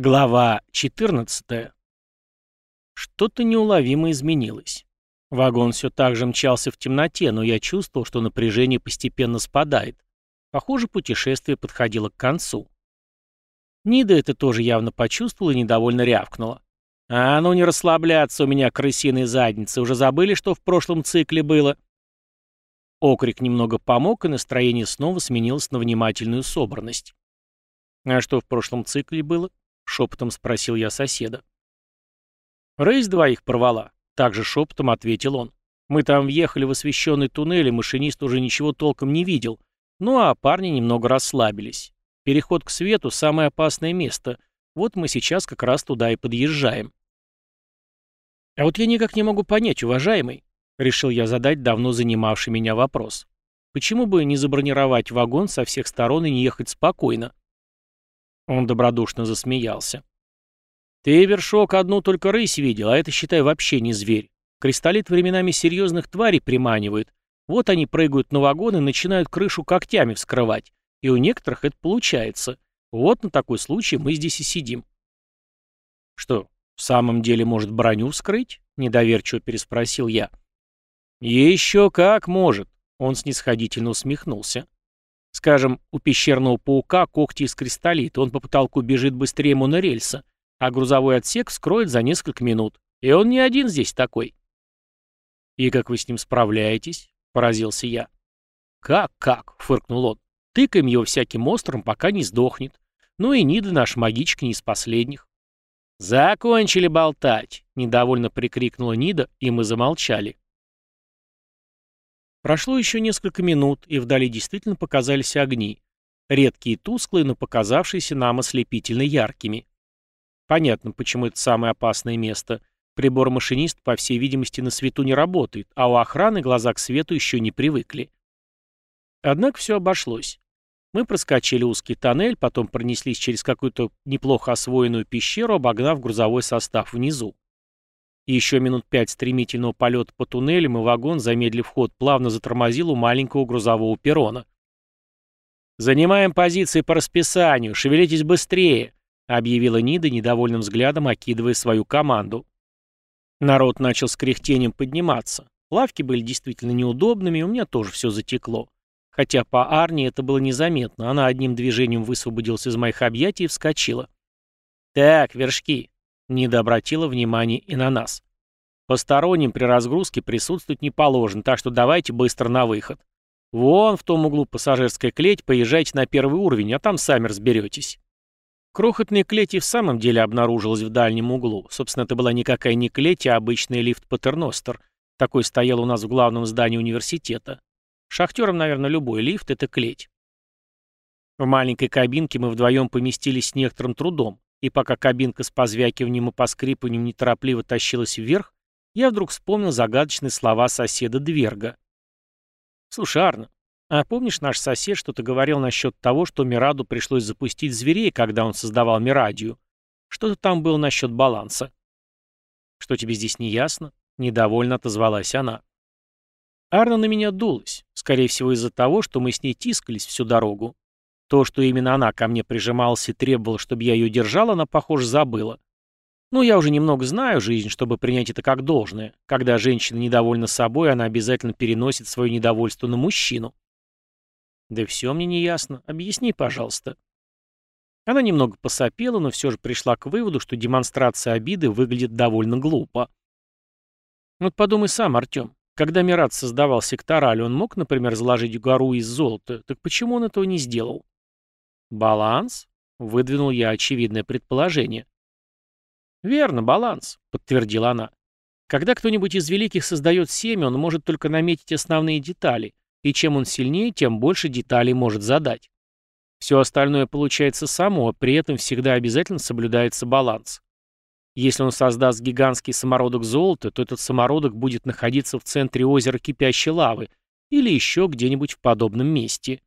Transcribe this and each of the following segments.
Глава 14. Что-то неуловимо изменилось. Вагон все так же мчался в темноте, но я чувствовал, что напряжение постепенно спадает. Похоже, путешествие подходило к концу. Нида это тоже явно почувствовала и недовольно рявкнула. «А ну не расслабляться у меня, крысиные задницы, уже забыли, что в прошлом цикле было?» Окрик немного помог, и настроение снова сменилось на внимательную собранность. «А что в прошлом цикле было?» Шепотом спросил я соседа. Рейс двоих порвала, также шепотом ответил он. Мы там въехали в освещенный туннель, и машинист уже ничего толком не видел. Ну а парни немного расслабились. Переход к свету — самое опасное место. Вот мы сейчас как раз туда и подъезжаем. А вот я никак не могу понять, уважаемый, — решил я задать давно занимавший меня вопрос. Почему бы не забронировать вагон со всех сторон и не ехать спокойно? Он добродушно засмеялся. «Ты, вершок, одну только рысь видел, а это, считай, вообще не зверь. Кристаллит временами серьезных тварей приманивает. Вот они прыгают на вагон и начинают крышу когтями вскрывать. И у некоторых это получается. Вот на такой случай мы здесь и сидим». «Что, в самом деле может броню вскрыть?» — недоверчиво переспросил я. «Еще как может», — он снисходительно усмехнулся. Скажем, у пещерного паука когти из кристаллита, он по потолку бежит быстрее монорельса, а грузовой отсек вскроет за несколько минут. И он не один здесь такой. «И как вы с ним справляетесь?» — поразился я. «Как-как?» — фыркнул он. «Тыкаем его всяким острым, пока не сдохнет. Ну и Нида наш магичка не из последних». «Закончили болтать!» — недовольно прикрикнула Нида, и мы замолчали. Прошло еще несколько минут, и вдали действительно показались огни. Редкие и тусклые, но показавшиеся нам ослепительно яркими. Понятно, почему это самое опасное место. Прибор машинист, по всей видимости, на свету не работает, а у охраны глаза к свету еще не привыкли. Однако все обошлось. Мы проскочили узкий тоннель, потом пронеслись через какую-то неплохо освоенную пещеру, обогнав грузовой состав внизу. Еще минут пять стремительного полета по туннелям, и вагон, замедлив ход, плавно затормозил у маленького грузового перрона. «Занимаем позиции по расписанию, шевелитесь быстрее», — объявила Нида, недовольным взглядом окидывая свою команду. Народ начал с кряхтением подниматься. Лавки были действительно неудобными, у меня тоже все затекло. Хотя по Арне это было незаметно, она одним движением высвободилась из моих объятий и вскочила. «Так, вершки, Нида обратила внимание и на нас. Посторонним при разгрузке присутствовать не положено, так что давайте быстро на выход. Вон в том углу пассажирская клеть, поезжайте на первый уровень, а там сами разберетесь. Крохотная клеть и в самом деле обнаружилась в дальнем углу. Собственно, это была никакая не клеть, а обычный лифт Патерностер. Такой стоял у нас в главном здании университета. Шахтерам, наверное, любой лифт — это клеть. В маленькой кабинке мы вдвоем поместились с некоторым трудом. И пока кабинка с позвякиванием и поскрипыванием неторопливо тащилась вверх, я вдруг вспомнил загадочные слова соседа Дверга. «Слушай, Арна, а помнишь, наш сосед что-то говорил насчет того, что Мираду пришлось запустить зверей, когда он создавал Мирадию? Что-то там было насчет баланса». «Что тебе здесь не ясно?» — недовольно отозвалась она. Арна на меня дулась, скорее всего из-за того, что мы с ней тискались всю дорогу. То, что именно она ко мне прижималась и требовала, чтобы я ее держал, она, похоже, забыла. Ну, я уже немного знаю жизнь, чтобы принять это как должное. Когда женщина недовольна собой, она обязательно переносит свое недовольство на мужчину. Да все мне не ясно. Объясни, пожалуйста. Она немного посопела, но все же пришла к выводу, что демонстрация обиды выглядит довольно глупо. Вот подумай сам, Артем. Когда Мират создавал сектораль, он мог, например, заложить гору из золота, так почему он этого не сделал? «Баланс?» — выдвинул я очевидное предположение. «Верно, баланс», — подтвердила она. «Когда кто-нибудь из великих создает семя, он может только наметить основные детали, и чем он сильнее, тем больше деталей может задать. Все остальное получается само, а при этом всегда обязательно соблюдается баланс. Если он создаст гигантский самородок золота, то этот самородок будет находиться в центре озера кипящей лавы или еще где-нибудь в подобном месте.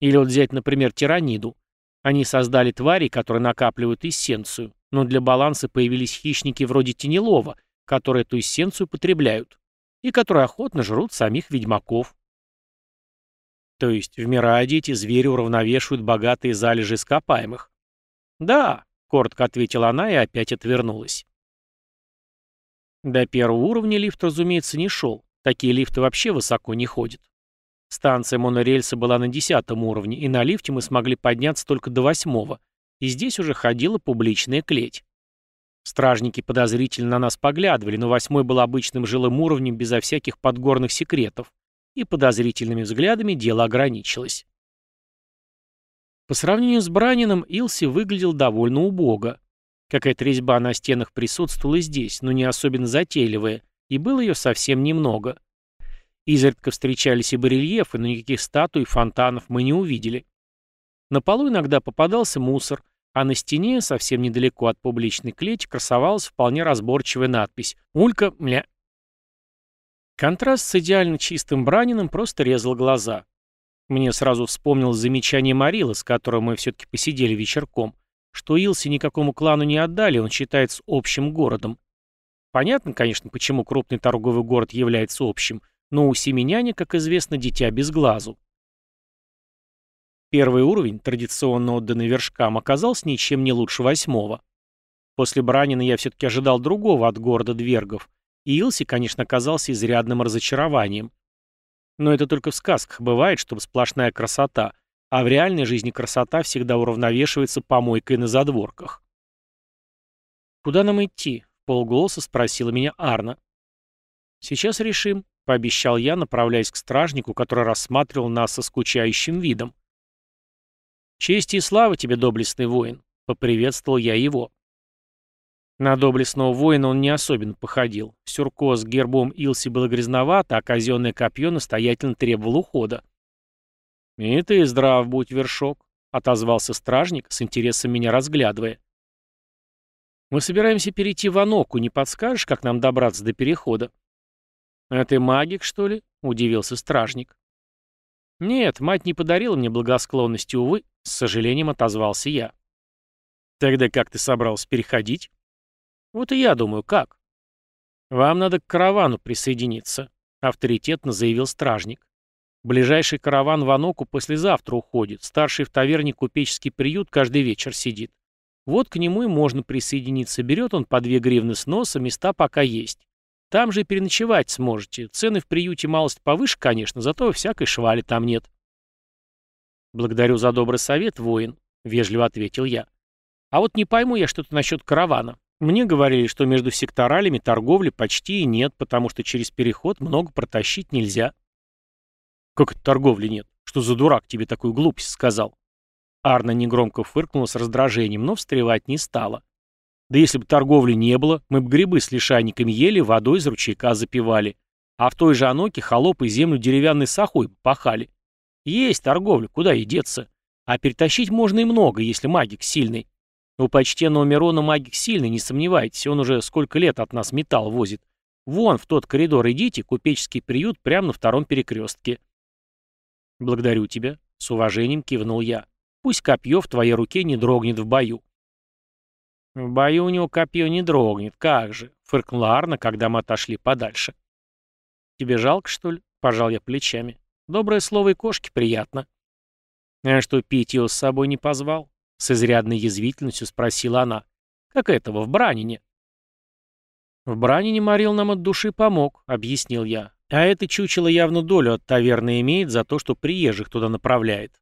Или вот взять, например, тираниду. Они создали твари, которые накапливают эссенцию, но для баланса появились хищники вроде Тенелова, которые эту эссенцию потребляют, и которые охотно жрут самих ведьмаков. То есть в Мираде эти звери уравновешивают богатые залежи ископаемых. Да, коротко ответила она и опять отвернулась. До первого уровня лифт, разумеется, не шел. Такие лифты вообще высоко не ходят. Станция монорельса была на десятом уровне, и на лифте мы смогли подняться только до восьмого, и здесь уже ходила публичная клеть. Стражники подозрительно на нас поглядывали, но восьмой был обычным жилым уровнем безо всяких подгорных секретов, и подозрительными взглядами дело ограничилось. По сравнению с Бранином, Илси выглядел довольно убого. Какая-то резьба на стенах присутствовала здесь, но не особенно затейливая, и было ее совсем немного. Изредка встречались и барельефы, но никаких статуй и фонтанов мы не увидели. На полу иногда попадался мусор, а на стене, совсем недалеко от публичной клети, красовалась вполне разборчивая надпись «Улька, мля». Контраст с идеально чистым Бранином просто резал глаза. Мне сразу вспомнилось замечание Марила, с которым мы все-таки посидели вечерком, что Илси никакому клану не отдали, он считается общим городом. Понятно, конечно, почему крупный торговый город является общим, но у семеняне, как известно, дитя без глазу. Первый уровень, традиционно отданный вершкам, оказался ничем не лучше восьмого. После Бранина я все-таки ожидал другого от города Двергов, и Илси, конечно, оказался изрядным разочарованием. Но это только в сказках бывает, чтобы сплошная красота, а в реальной жизни красота всегда уравновешивается помойкой на задворках. «Куда нам идти?» — полголоса спросила меня Арна. «Сейчас решим», — пообещал я, направляясь к стражнику, который рассматривал нас со скучающим видом. «Честь и слава тебе, доблестный воин!» — поприветствовал я его. На доблестного воина он не особенно походил. Сюрко с гербом Илси было грязновато, а казенное копье настоятельно требовало ухода. «И ты здрав будь, вершок», — отозвался стражник, с интересом меня разглядывая. «Мы собираемся перейти в Аноку, не подскажешь, как нам добраться до перехода?» «А ты магик, что ли?» — удивился стражник. «Нет, мать не подарила мне благосклонности, увы», — с сожалением отозвался я. «Тогда как ты собрался переходить?» «Вот и я думаю, как?» «Вам надо к каравану присоединиться», — авторитетно заявил стражник. «Ближайший караван в Аноку послезавтра уходит. Старший в таверне купеческий приют каждый вечер сидит. Вот к нему и можно присоединиться. Берет он по две гривны с носа, места пока есть. Там же и переночевать сможете. Цены в приюте малость повыше, конечно, зато всякой швали там нет. Благодарю за добрый совет, воин, вежливо ответил я. А вот не пойму я что-то насчет каравана. Мне говорили, что между секторалями торговли почти и нет, потому что через переход много протащить нельзя. Как это торговли нет? Что за дурак тебе такую глупость сказал? Арна негромко фыркнула с раздражением, но встревать не стала. Да если бы торговли не было, мы бы грибы с лишайниками ели, водой из ручейка запивали. А в той же Аноке холопы землю деревянной сахой пахали. Есть торговля, куда и деться. А перетащить можно и много, если магик сильный. У почтенного Мирона магик сильный, не сомневайтесь, он уже сколько лет от нас металл возит. Вон, в тот коридор идите, купеческий приют прямо на втором перекрестке. Благодарю тебя, с уважением кивнул я. Пусть копье в твоей руке не дрогнет в бою. «В бою у него копье не дрогнет, как же», — фыркнула Арна, когда мы отошли подальше. «Тебе жалко, что ли?» — пожал я плечами. «Доброе слово и кошке приятно». «А что, пить его с собой не позвал?» — с изрядной язвительностью спросила она. «Как этого, в Бранине?» «В Бранине Марил нам от души помог», — объяснил я. «А это чучело явно долю от таверны имеет за то, что приезжих туда направляет.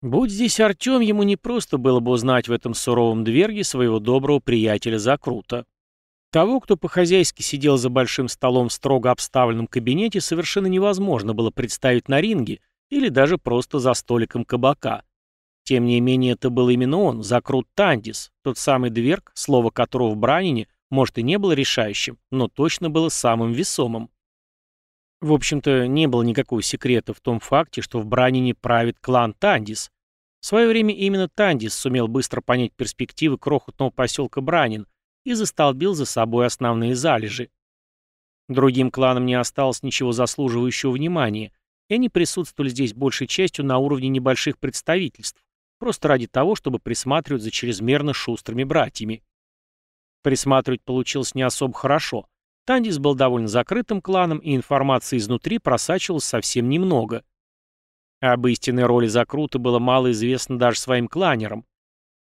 Будь здесь Артем, ему не просто было бы узнать в этом суровом дверге своего доброго приятеля Закрута. Того, кто по-хозяйски сидел за большим столом в строго обставленном кабинете, совершенно невозможно было представить на ринге или даже просто за столиком кабака. Тем не менее, это был именно он, Закрут Тандис, тот самый дверг, слово которого в Бранине, может, и не было решающим, но точно было самым весомым. В общем-то, не было никакого секрета в том факте, что в Бранине правит клан Тандис. В свое время именно Тандис сумел быстро понять перспективы крохотного поселка Бранин и застолбил за собой основные залежи. Другим кланам не осталось ничего заслуживающего внимания, и они присутствовали здесь большей частью на уровне небольших представительств, просто ради того, чтобы присматривать за чрезмерно шустрыми братьями. Присматривать получилось не особо хорошо, Тандис был довольно закрытым кланом, и информации изнутри просачивалось совсем немного. Об истинной роли Закрута было мало известно даже своим кланерам.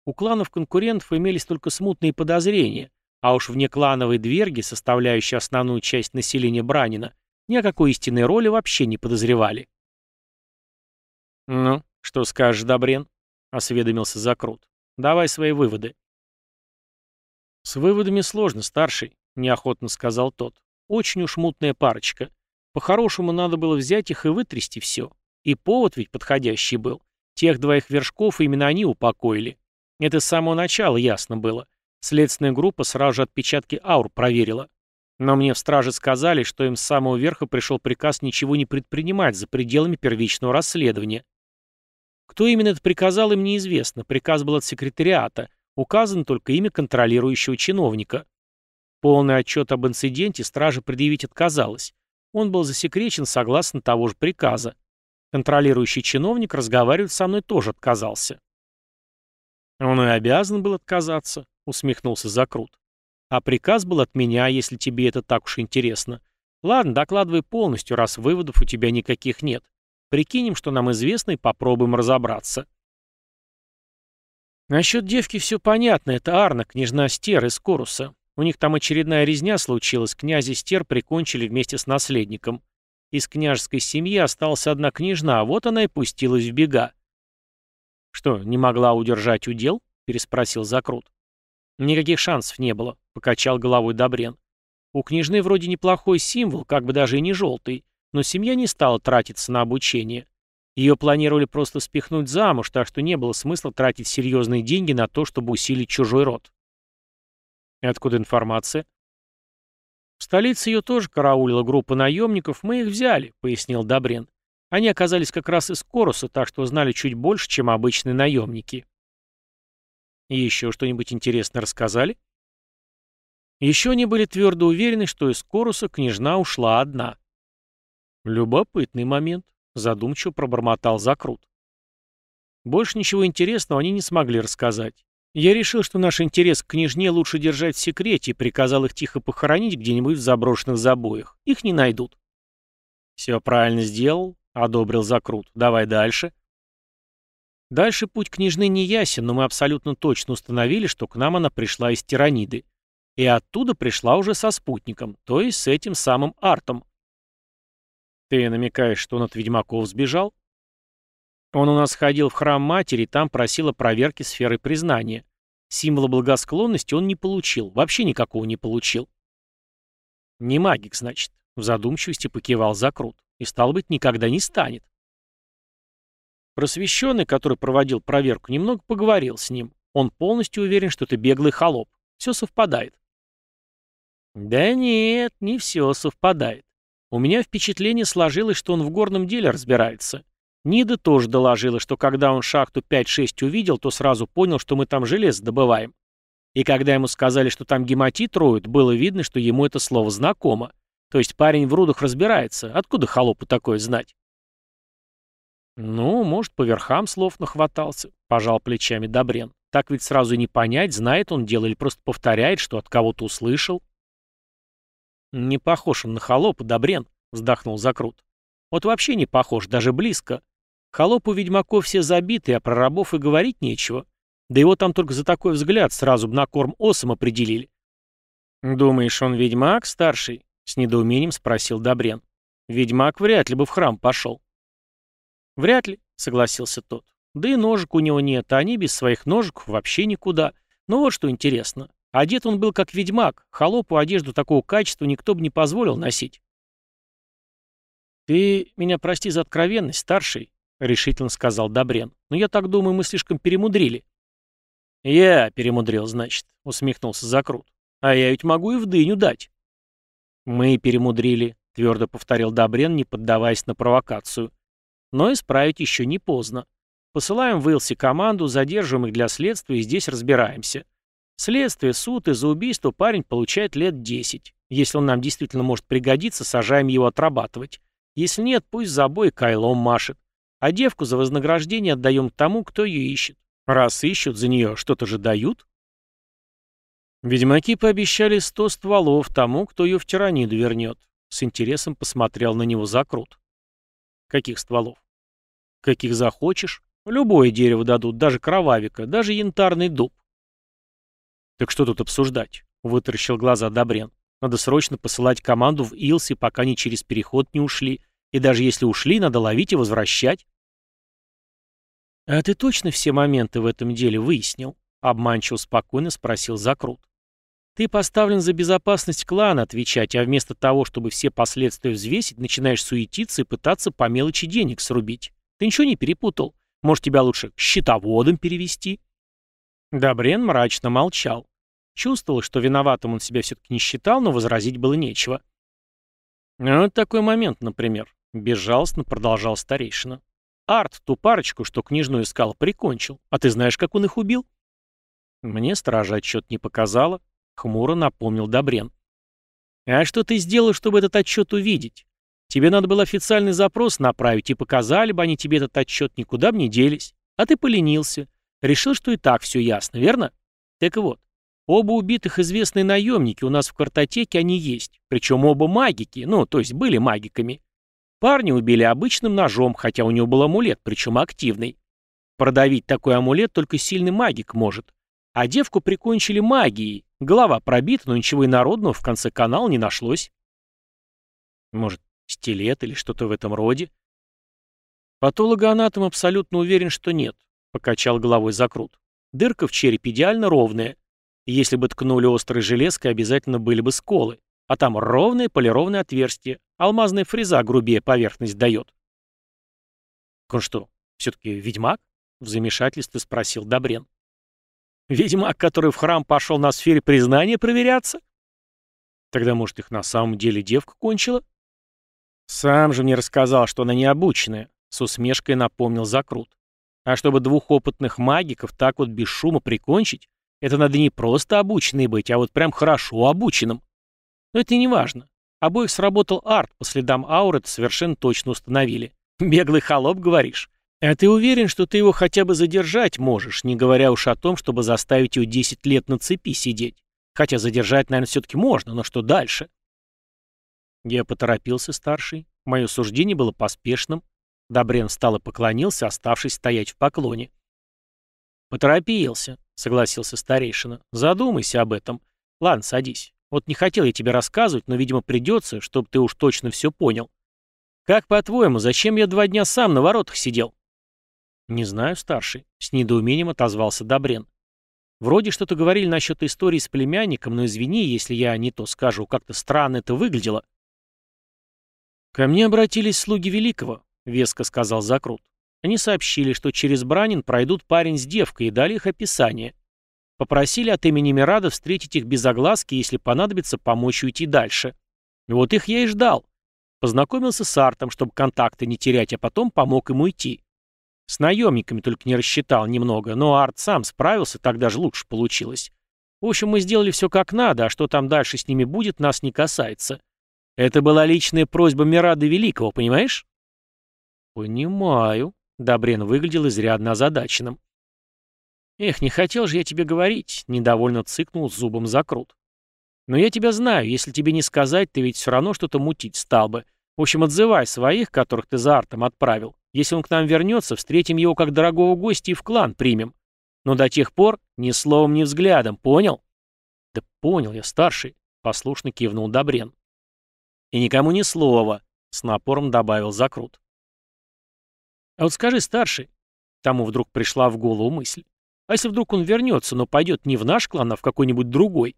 У кланов-конкурентов имелись только смутные подозрения, а уж внеклановые дверги, составляющие основную часть населения Бранина, ни о какой истинной роли вообще не подозревали. «Ну, что скажешь, Добрен?» — осведомился Закрут. «Давай свои выводы». «С выводами сложно, старший», — неохотно сказал тот. «Очень уж мутная парочка. По-хорошему надо было взять их и вытрясти все. И повод ведь подходящий был. Тех двоих вершков именно они упокоили. Это с самого начала ясно было. Следственная группа сразу же отпечатки аур проверила. Но мне в страже сказали, что им с самого верха пришел приказ ничего не предпринимать за пределами первичного расследования. Кто именно это приказал, им неизвестно. Приказ был от секретариата. Указано только имя контролирующего чиновника. Полный отчет об инциденте стража предъявить отказалась. Он был засекречен согласно того же приказа. Контролирующий чиновник разговаривать со мной тоже отказался. «Он и обязан был отказаться», — усмехнулся Закрут. «А приказ был от меня, если тебе это так уж интересно. Ладно, докладывай полностью, раз выводов у тебя никаких нет. Прикинем, что нам известно, и попробуем разобраться». Насчет девки все понятно. Это Арна, княжна Стер из Коруса. У них там очередная резня случилась, князя Стер прикончили вместе с наследником. Из княжеской семьи осталась одна княжна, а вот она и пустилась в бега. «Что, не могла удержать удел?» — переспросил Закрут. «Никаких шансов не было», — покачал головой Добрен. «У княжны вроде неплохой символ, как бы даже и не желтый, но семья не стала тратиться на обучение. Ее планировали просто спихнуть замуж, так что не было смысла тратить серьезные деньги на то, чтобы усилить чужой род. И откуда информация? В столице ее тоже караулила группа наемников, мы их взяли, пояснил Добрен. Они оказались как раз из Коруса, так что знали чуть больше, чем обычные наемники. Еще что-нибудь интересное рассказали? Еще они были твердо уверены, что из Коруса княжна ушла одна. Любопытный момент, задумчиво пробормотал Закрут. Больше ничего интересного они не смогли рассказать. Я решил, что наш интерес к княжне лучше держать в секрете и приказал их тихо похоронить где-нибудь в заброшенных забоях. Их не найдут. Все правильно сделал, одобрил Закрут. Давай дальше. Дальше путь княжны не ясен, но мы абсолютно точно установили, что к нам она пришла из Тираниды. И оттуда пришла уже со спутником, то есть с этим самым Артом. Ты намекаешь, что он от ведьмаков сбежал? Он у нас ходил в храм матери там просил о проверке сферы признания. Символа благосклонности он не получил, вообще никакого не получил. Не магик, значит, в задумчивости покивал Закрут. И, стал быть, никогда не станет. Просвещенный, который проводил проверку, немного поговорил с ним. Он полностью уверен, что ты беглый холоп. Все совпадает. Да нет, не все совпадает. У меня впечатление сложилось, что он в горном деле разбирается. Нида тоже доложила, что когда он шахту 5-6 увидел, то сразу понял, что мы там железо добываем. И когда ему сказали, что там гематит роют, было видно, что ему это слово знакомо. То есть парень в рудах разбирается. Откуда холопу такое знать? «Ну, может, по верхам слов нахватался», — пожал плечами Добрен. «Так ведь сразу не понять, знает он дело или просто повторяет, что от кого-то услышал». «Не похож он на холопа, Добрен», — вздохнул Закрут. «Вот вообще не похож, даже близко. Холоп у ведьмаков все забиты, а про рабов и говорить нечего. Да его там только за такой взгляд сразу бы на корм осом определили. «Думаешь, он ведьмак, старший?» — с недоумением спросил Добрен. «Ведьмак вряд ли бы в храм пошел». «Вряд ли», — согласился тот. «Да и ножек у него нет, а они без своих ножек вообще никуда. Но вот что интересно. Одет он был как ведьмак, холопу одежду такого качества никто бы не позволил носить». «Ты меня прости за откровенность, старший», — решительно сказал Добрен. «Но я так думаю, мы слишком перемудрили». «Я перемудрил, значит», — усмехнулся Закрут. «А я ведь могу и в дыню дать». «Мы перемудрили», — твердо повторил Добрен, не поддаваясь на провокацию. «Но исправить еще не поздно. Посылаем в Илси команду, задерживаем их для следствия и здесь разбираемся. Следствие, суд и за убийство парень получает лет десять. Если он нам действительно может пригодиться, сажаем его отрабатывать. Если нет, пусть за бой кайлом машет. А девку за вознаграждение отдаем тому, кто ее ищет. Раз ищут за нее, что-то же дают. Ведьмаки пообещали сто стволов тому, кто ее в тираниду вернет. С интересом посмотрел на него Закрут. Каких стволов? Каких захочешь, Любое дерево дадут, даже кровавика, даже янтарный дуб. Так что тут обсуждать? Вытаращил глаза Добрен. Надо срочно посылать команду в Илси, пока они через переход не ушли. И даже если ушли, надо ловить и возвращать. «А ты точно все моменты в этом деле выяснил?» — обманчиво спокойно спросил Закрут. «Ты поставлен за безопасность клана отвечать, а вместо того, чтобы все последствия взвесить, начинаешь суетиться и пытаться по мелочи денег срубить. Ты ничего не перепутал? Может, тебя лучше к счетоводам перевести?» Добрен мрачно молчал. Чувствовал, что виноватым он себя все-таки не считал, но возразить было нечего. «Вот такой момент, например», — безжалостно продолжал старейшина. Арт ту парочку, что княжну искал, прикончил. А ты знаешь, как он их убил? Мне стража отчет не показала. Хмуро напомнил Добрен. А что ты сделал, чтобы этот отчет увидеть? Тебе надо было официальный запрос направить, и показали бы они тебе этот отчет, никуда бы не делись. А ты поленился. Решил, что и так все ясно, верно? Так вот, оба убитых известные наемники у нас в картотеке они есть. Причем оба магики, ну, то есть были магиками. Парня убили обычным ножом, хотя у него был амулет, причем активный. Продавить такой амулет только сильный магик может. А девку прикончили магией. Голова пробита, но ничего инородного в конце канала не нашлось. Может, стилет или что-то в этом роде? Патологоанатом абсолютно уверен, что нет, покачал головой Закрут. Дырка в черепе идеально ровная. Если бы ткнули острой железкой, обязательно были бы сколы. А там ровное полированное отверстие. Алмазная фреза грубее поверхность дает. Он что, все-таки ведьмак? В замешательстве спросил Добрен. Ведьмак, который в храм пошел на сфере признания проверяться? Тогда, может, их на самом деле девка кончила? Сам же мне рассказал, что она необученная, с усмешкой напомнил Закрут. А чтобы двух опытных магиков так вот без шума прикончить, это надо не просто обученный быть, а вот прям хорошо обученным. Но это не важно. Обоих сработал арт, по следам ауры это совершенно точно установили. Беглый холоп, говоришь? А ты уверен, что ты его хотя бы задержать можешь, не говоря уж о том, чтобы заставить его 10 лет на цепи сидеть? Хотя задержать, наверное, все-таки можно, но что дальше? Я поторопился, старший. Мое суждение было поспешным. Добрен встал и поклонился, оставшись стоять в поклоне. «Поторопился», — согласился старейшина. «Задумайся об этом. Ладно, садись. Вот не хотел я тебе рассказывать, но, видимо, придется, чтобы ты уж точно все понял. Как по-твоему, зачем я два дня сам на воротах сидел? Не знаю, старший. С недоумением отозвался Добрен. Вроде что-то говорили насчет истории с племянником, но извини, если я не то скажу, как-то странно это выглядело. Ко мне обратились слуги Великого, веско сказал Закрут. Они сообщили, что через Бранин пройдут парень с девкой и дали их описание. Попросили от имени Мирада встретить их без огласки, если понадобится помочь уйти дальше. Вот их я и ждал. Познакомился с Артом, чтобы контакты не терять, а потом помог ему уйти. С наемниками только не рассчитал немного, но Арт сам справился, так даже лучше получилось. В общем, мы сделали все как надо, а что там дальше с ними будет, нас не касается. Это была личная просьба Мирада Великого, понимаешь? Понимаю. Добрен выглядел изрядно озадаченным. «Эх, не хотел же я тебе говорить», — недовольно цыкнул зубом закрут. «Но я тебя знаю, если тебе не сказать, ты ведь все равно что-то мутить стал бы. В общем, отзывай своих, которых ты за артом отправил. Если он к нам вернется, встретим его как дорогого гостя и в клан примем. Но до тех пор ни словом, ни взглядом, понял?» «Да понял я, старший», — послушно кивнул Добрен. «И никому ни слова», — с напором добавил закрут. «А вот скажи, старший», — тому вдруг пришла в голову мысль, а если вдруг он вернется, но пойдет не в наш клан, а в какой-нибудь другой?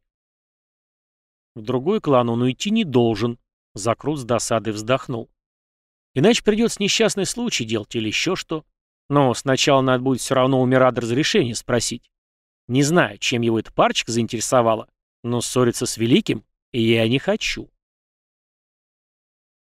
В другой клан он уйти не должен. Закрут с досадой вздохнул. Иначе придется несчастный случай делать или еще что. Но сначала надо будет все равно у Мирада разрешение спросить. Не знаю, чем его эта парочка заинтересовала, но ссориться с Великим я не хочу.